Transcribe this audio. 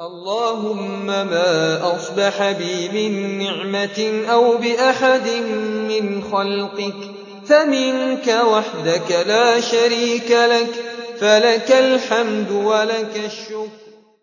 اللهم ما أصبح بي من نعمة أو بأحد من خلقك فمنك وحدك لا شريك لك فلك الحمد ولك الشكر.